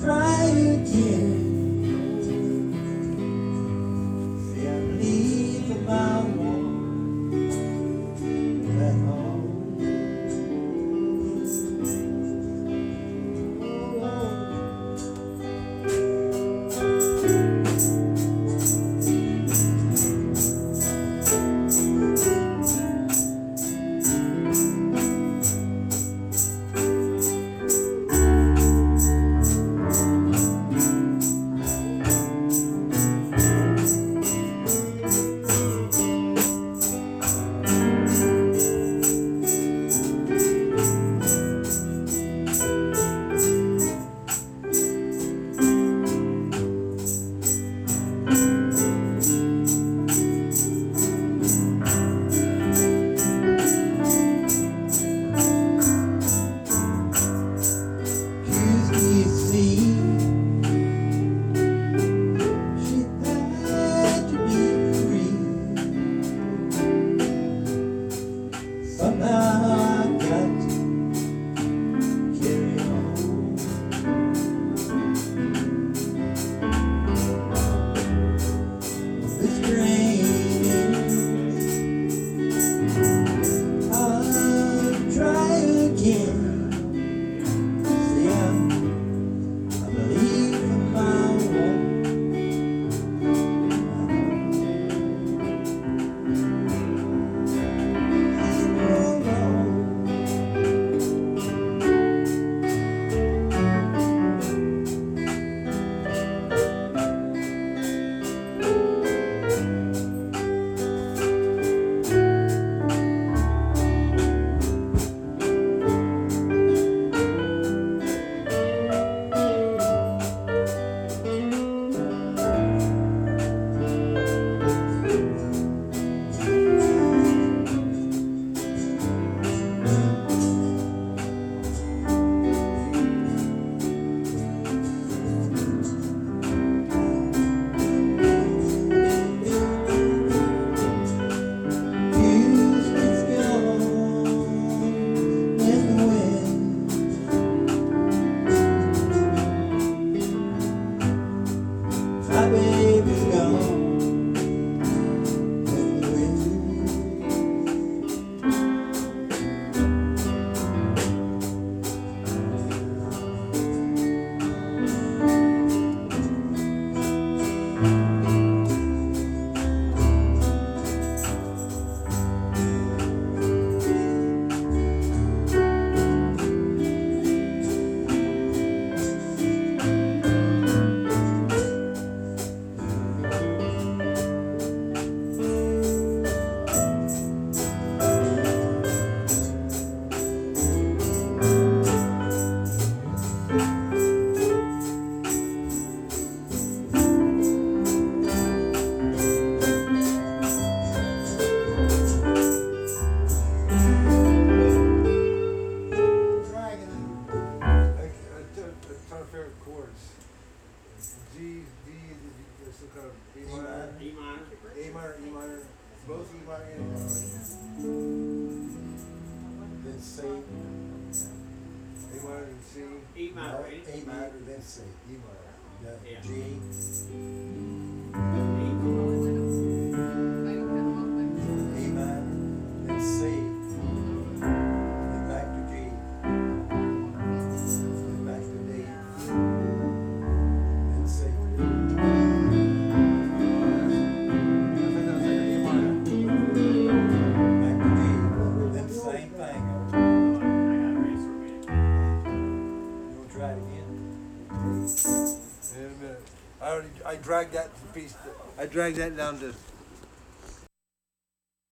Try again. of E minor, E minor, A minor, E minor, both E minor and A minor. Then C, A minor, and C. E minor, right? A minor, then C, E minor. Yeah. G. E minor. I, already, I dragged that piece, I dragged that down to